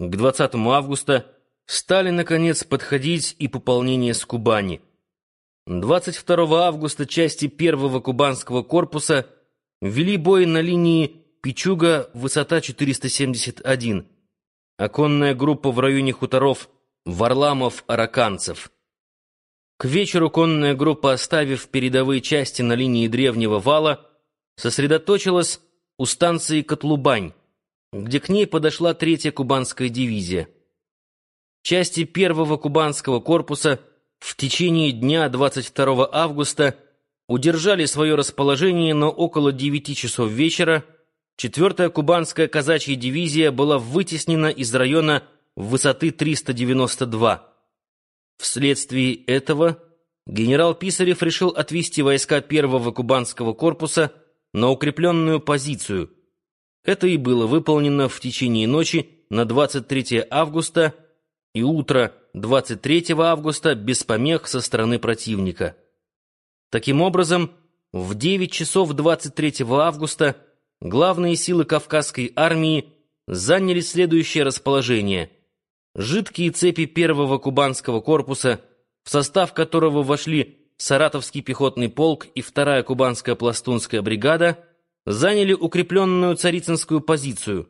К 20 августа стали, наконец, подходить и пополнения с Кубани. 22 августа части первого кубанского корпуса вели бой на линии Пичуга, высота 471, оконная группа в районе хуторов Варламов-Араканцев. К вечеру конная группа, оставив передовые части на линии древнего вала, сосредоточилась у станции Котлубань, где к ней подошла третья кубанская дивизия. Части первого кубанского корпуса – в течение дня 22 августа удержали свое расположение, но около 9 часов вечера 4-я кубанская казачья дивизия была вытеснена из района высоты 392. Вследствие этого генерал Писарев решил отвести войска 1-го кубанского корпуса на укрепленную позицию. Это и было выполнено в течение ночи на 23 августа и утро 23 августа без помех со стороны противника. Таким образом, в 9 часов 23 августа главные силы Кавказской армии заняли следующее расположение. Жидкие цепи первого кубанского корпуса, в состав которого вошли Саратовский пехотный полк и вторая кубанская пластунская бригада, заняли укрепленную царицынскую позицию.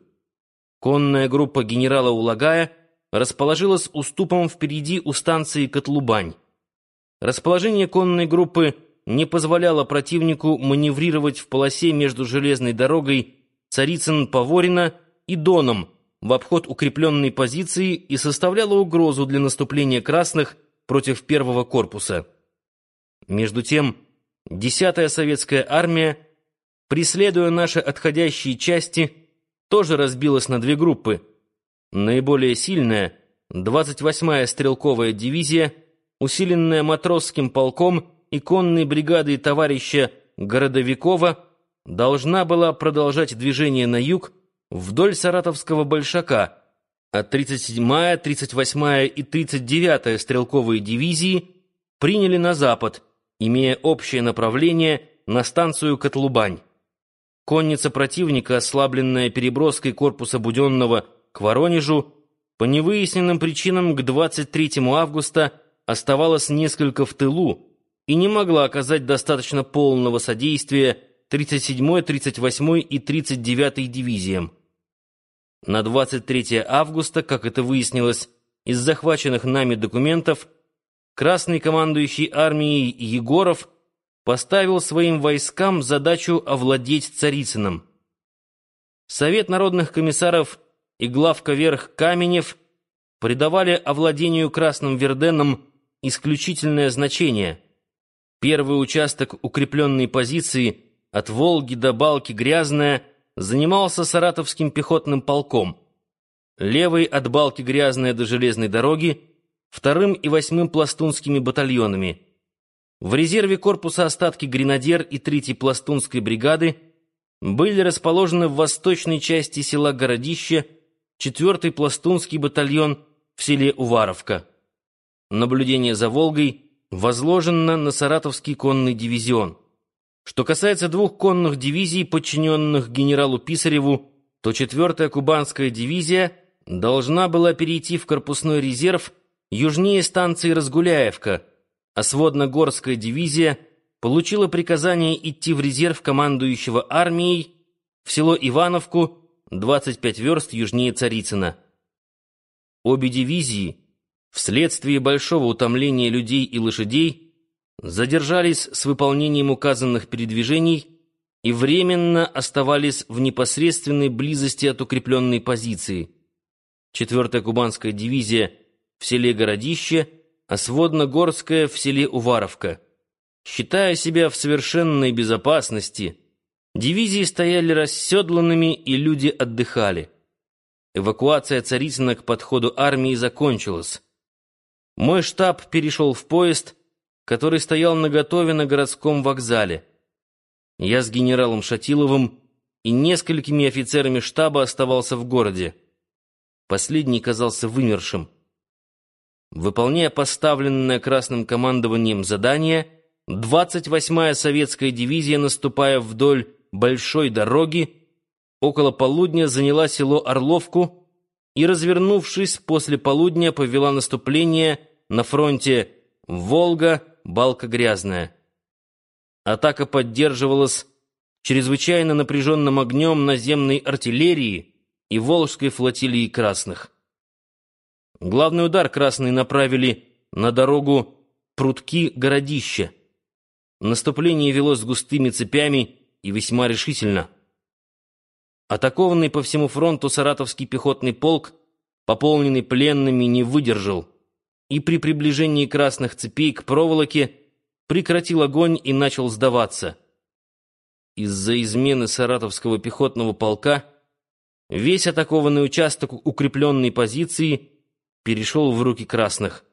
Конная группа генерала Улагая – расположилась уступом впереди у станции Котлубань. Расположение конной группы не позволяло противнику маневрировать в полосе между железной дорогой Царицын-Поворино и Доном в обход укрепленной позиции и составляло угрозу для наступления красных против первого корпуса. Между тем, 10-я советская армия, преследуя наши отходящие части, тоже разбилась на две группы — Наиболее сильная, 28-я стрелковая дивизия, усиленная матросским полком и конной бригадой товарища Городовикова, должна была продолжать движение на юг вдоль Саратовского Большака, а 37-я, 38-я и 39-я стрелковые дивизии приняли на запад, имея общее направление на станцию Котлубань. Конница противника, ослабленная переброской корпуса Буденного к Воронежу по невыясненным причинам к 23 августа оставалась несколько в тылу и не могла оказать достаточно полного содействия 37-й, 38-й и 39-й дивизиям. На 23 августа, как это выяснилось из захваченных нами документов, Красный командующий армией Егоров поставил своим войскам задачу овладеть Царицыным. Совет народных комиссаров – и главка верх Каменев придавали овладению Красным Верденом исключительное значение. Первый участок укрепленной позиции от Волги до Балки Грязная занимался Саратовским пехотным полком. Левый от Балки Грязная до железной дороги вторым и восьмым пластунскими батальонами. В резерве корпуса остатки гренадер и третьей пластунской бригады были расположены в восточной части села Городище 4-й пластунский батальон в селе Уваровка. Наблюдение за Волгой возложено на Саратовский конный дивизион. Что касается двух конных дивизий, подчиненных генералу Писареву, то 4-я кубанская дивизия должна была перейти в корпусной резерв южнее станции Разгуляевка, а сводно-горская дивизия получила приказание идти в резерв командующего армией в село Ивановку 25 верст южнее Царицына. Обе дивизии, вследствие большого утомления людей и лошадей, задержались с выполнением указанных передвижений и временно оставались в непосредственной близости от укрепленной позиции. 4-я кубанская дивизия в селе Городище, а сводно-горская в селе Уваровка. Считая себя в совершенной безопасности, Дивизии стояли расседланными, и люди отдыхали. Эвакуация Царицына к подходу армии закончилась. Мой штаб перешел в поезд, который стоял наготове на городском вокзале. Я с генералом Шатиловым и несколькими офицерами штаба оставался в городе. Последний казался вымершим. Выполняя поставленное красным командованием задание, 28-я советская дивизия, наступая вдоль большой дороги, около полудня заняла село Орловку, и, развернувшись после полудня, повела наступление на фронте Волга, Балка Грязная. Атака поддерживалась чрезвычайно напряженным огнем наземной артиллерии и Волжской флотилии красных. Главный удар красные направили на дорогу Прутки-Городище. Наступление велось густыми цепями и весьма решительно. Атакованный по всему фронту Саратовский пехотный полк, пополненный пленными, не выдержал и при приближении красных цепей к проволоке прекратил огонь и начал сдаваться. Из-за измены Саратовского пехотного полка весь атакованный участок укрепленной позиции перешел в руки красных.